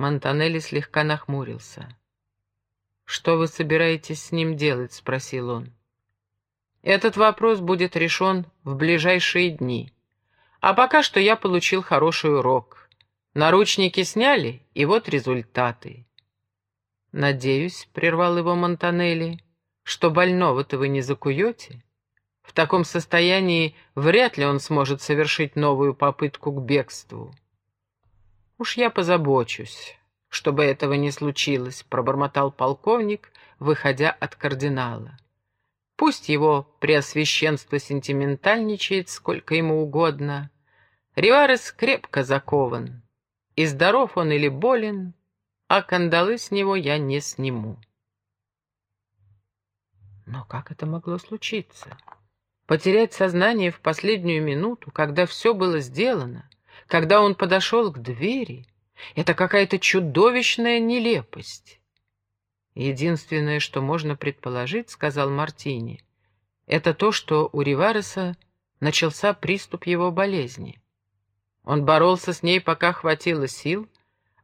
Монтанелли слегка нахмурился. «Что вы собираетесь с ним делать?» — спросил он. «Этот вопрос будет решен в ближайшие дни. А пока что я получил хороший урок. Наручники сняли, и вот результаты». «Надеюсь», — прервал его Монтанелли, — «что больного-то вы не закуете? В таком состоянии вряд ли он сможет совершить новую попытку к бегству». «Уж я позабочусь, чтобы этого не случилось», — пробормотал полковник, выходя от кардинала. «Пусть его преосвященство сентиментальничает сколько ему угодно. Риварес крепко закован, и здоров он или болен, а кандалы с него я не сниму». Но как это могло случиться? Потерять сознание в последнюю минуту, когда все было сделано, когда он подошел к двери, это какая-то чудовищная нелепость. Единственное, что можно предположить, — сказал Мартини, — это то, что у Ривареса начался приступ его болезни. Он боролся с ней, пока хватило сил,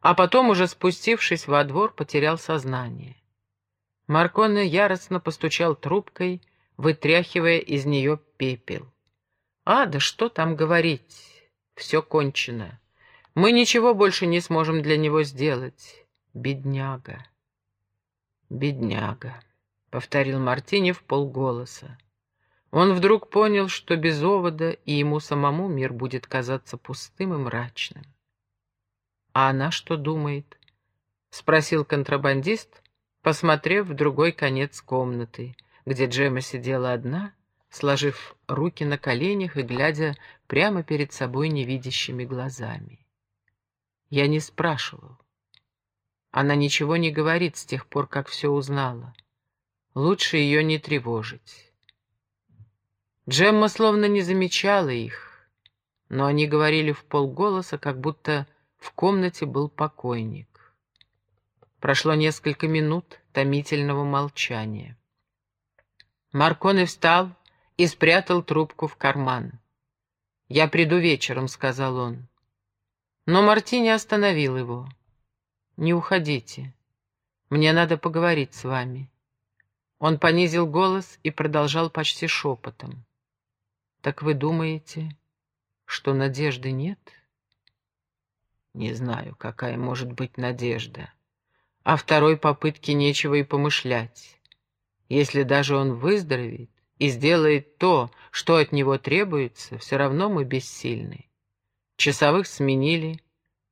а потом, уже спустившись во двор, потерял сознание. Марконе яростно постучал трубкой, вытряхивая из нее пепел. А, да что там говорить! Все кончено. Мы ничего больше не сможем для него сделать. Бедняга. Бедняга, — повторил Мартини в полголоса. Он вдруг понял, что без овода и ему самому мир будет казаться пустым и мрачным. «А она что думает?» — спросил контрабандист, посмотрев в другой конец комнаты, где Джема сидела одна сложив руки на коленях и глядя прямо перед собой невидящими глазами. Я не спрашивал. Она ничего не говорит с тех пор, как все узнала. Лучше ее не тревожить. Джемма словно не замечала их, но они говорили в полголоса, как будто в комнате был покойник. Прошло несколько минут томительного молчания. Марконе встал и спрятал трубку в карман. «Я приду вечером», — сказал он. Но Мартини остановил его. «Не уходите. Мне надо поговорить с вами». Он понизил голос и продолжал почти шепотом. «Так вы думаете, что надежды нет?» «Не знаю, какая может быть надежда. О второй попытке нечего и помышлять. Если даже он выздоровеет, и сделает то, что от него требуется, все равно мы бессильны. Часовых сменили,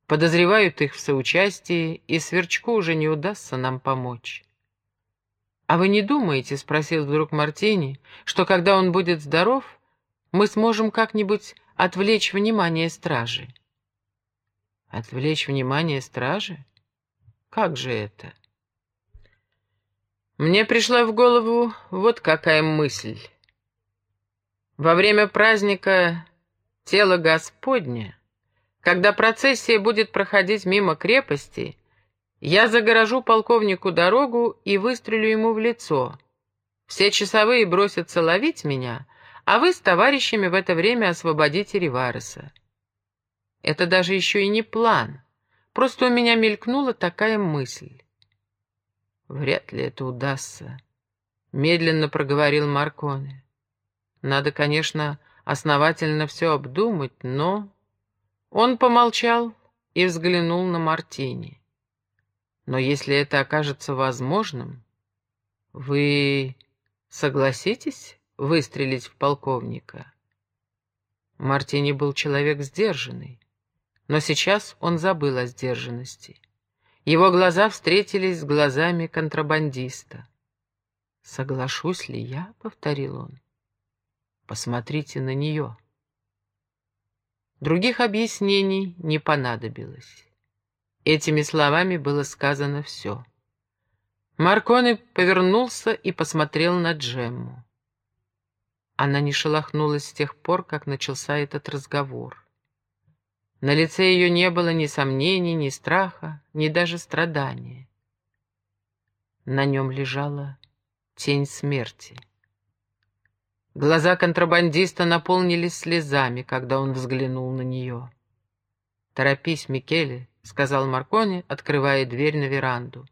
подозревают их в соучастии, и Сверчку уже не удастся нам помочь. «А вы не думаете, — спросил вдруг Мартини, — что когда он будет здоров, мы сможем как-нибудь отвлечь внимание стражи?» «Отвлечь внимание стражи? Как же это?» Мне пришла в голову вот какая мысль. Во время праздника Тела Господня, когда процессия будет проходить мимо крепости, я загорожу полковнику дорогу и выстрелю ему в лицо. Все часовые бросятся ловить меня, а вы с товарищами в это время освободите Ривареса. Это даже еще и не план, просто у меня мелькнула такая мысль. Вряд ли это удастся, — медленно проговорил Марконе. Надо, конечно, основательно все обдумать, но... Он помолчал и взглянул на Мартини. Но если это окажется возможным, вы согласитесь выстрелить в полковника? Мартини был человек сдержанный, но сейчас он забыл о сдержанности. Его глаза встретились с глазами контрабандиста. «Соглашусь ли я?» — повторил он. «Посмотрите на нее». Других объяснений не понадобилось. Этими словами было сказано все. Марконе повернулся и посмотрел на Джемму. Она не шелохнулась с тех пор, как начался этот разговор. На лице ее не было ни сомнений, ни страха, ни даже страдания. На нем лежала тень смерти. Глаза контрабандиста наполнились слезами, когда он взглянул на нее. «Торопись, Микеле», — сказал Маркони, открывая дверь на веранду.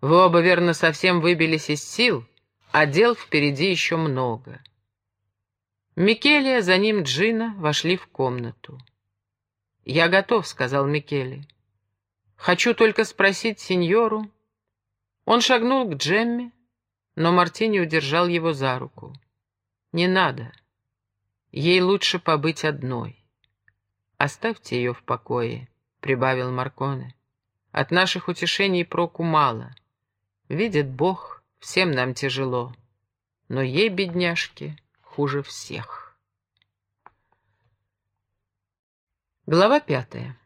«Вы оба, верно, совсем выбились из сил, а дел впереди еще много». Микеле, за ним Джина, вошли в комнату. «Я готов», — сказал Микеле. «Хочу только спросить сеньору». Он шагнул к Джемме, но Мартини удержал его за руку. «Не надо. Ей лучше побыть одной. Оставьте ее в покое», — прибавил Марконе. «От наших утешений проку мало. Видит Бог, всем нам тяжело, но ей, бедняжке, хуже всех». Глава пятая.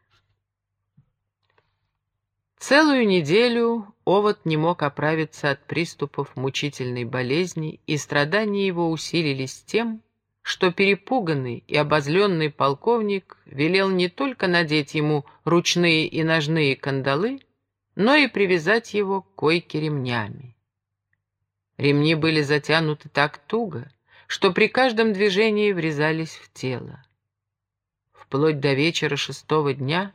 Целую неделю Овод не мог оправиться от приступов мучительной болезни, и страдания его усилились тем, что перепуганный и обозленный полковник велел не только надеть ему ручные и ножные кандалы, но и привязать его к койке ремнями. Ремни были затянуты так туго, что при каждом движении врезались в тело. Вплоть до вечера шестого дня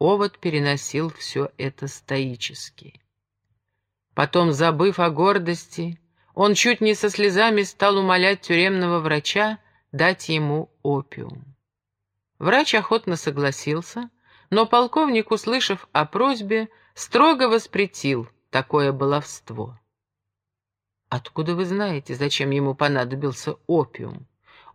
овод переносил все это стоически. Потом, забыв о гордости, он чуть не со слезами стал умолять тюремного врача дать ему опиум. Врач охотно согласился, но полковник, услышав о просьбе, строго воспретил такое баловство. «Откуда вы знаете, зачем ему понадобился опиум?»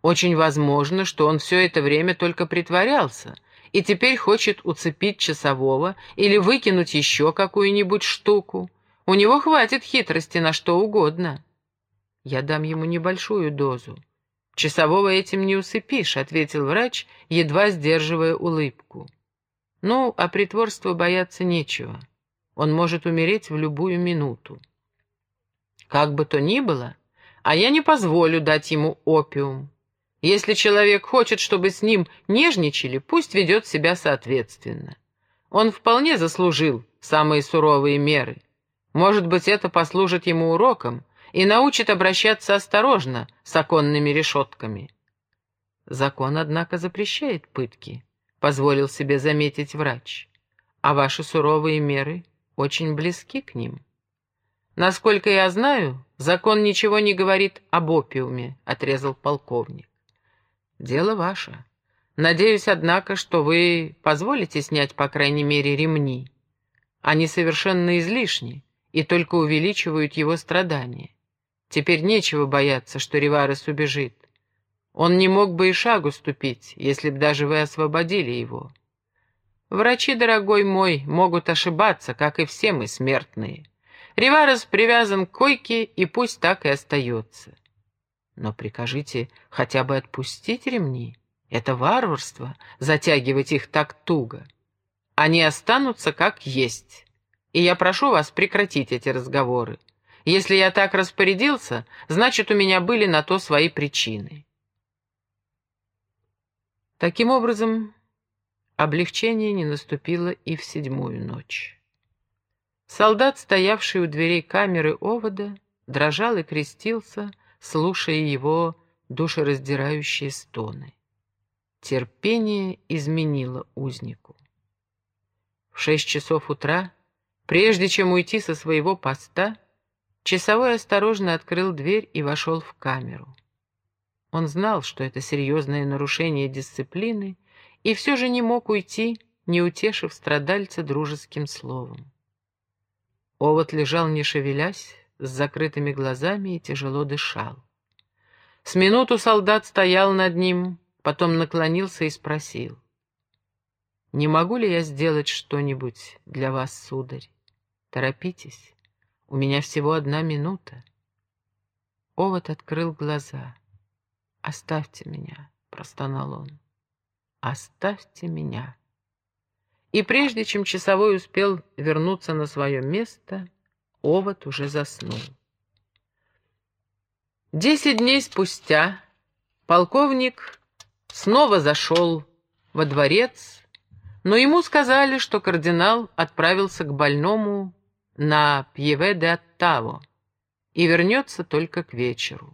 Очень возможно, что он все это время только притворялся и теперь хочет уцепить часового или выкинуть еще какую-нибудь штуку. У него хватит хитрости на что угодно. Я дам ему небольшую дозу. Часового этим не усыпишь, — ответил врач, едва сдерживая улыбку. Ну, а притворства бояться нечего. Он может умереть в любую минуту. Как бы то ни было, а я не позволю дать ему опиум. Если человек хочет, чтобы с ним нежничали, пусть ведет себя соответственно. Он вполне заслужил самые суровые меры. Может быть, это послужит ему уроком и научит обращаться осторожно с оконными решетками. Закон, однако, запрещает пытки, позволил себе заметить врач. А ваши суровые меры очень близки к ним. Насколько я знаю, закон ничего не говорит об опиуме, отрезал полковник. Дело ваше. Надеюсь, однако, что вы позволите снять, по крайней мере, ремни. Они совершенно излишни и только увеличивают его страдания. Теперь нечего бояться, что Риварес убежит. Он не мог бы и шагу ступить, если б даже вы освободили его. Врачи, дорогой мой, могут ошибаться, как и все мы смертные. Риварес привязан к койке, и пусть так и остается. Но прикажите хотя бы отпустить ремни. Это варварство, затягивать их так туго. Они останутся как есть. И я прошу вас прекратить эти разговоры. Если я так распорядился, значит, у меня были на то свои причины. Таким образом, облегчение не наступило и в седьмую ночь. Солдат, стоявший у дверей камеры овода, дрожал и крестился, слушая его душераздирающие стоны. Терпение изменило узнику. В шесть часов утра, прежде чем уйти со своего поста, часовой осторожно открыл дверь и вошел в камеру. Он знал, что это серьезное нарушение дисциплины, и все же не мог уйти, не утешив страдальца дружеским словом. Овод лежал, не шевелясь, с закрытыми глазами и тяжело дышал. С минуту солдат стоял над ним, потом наклонился и спросил. «Не могу ли я сделать что-нибудь для вас, сударь? Торопитесь, у меня всего одна минута». Овод открыл глаза. «Оставьте меня», — простонал он. «Оставьте меня». И прежде чем часовой успел вернуться на свое место, овод уже заснул. Десять дней спустя полковник снова зашел во дворец, но ему сказали, что кардинал отправился к больному на Пьеве де Оттаво и вернется только к вечеру.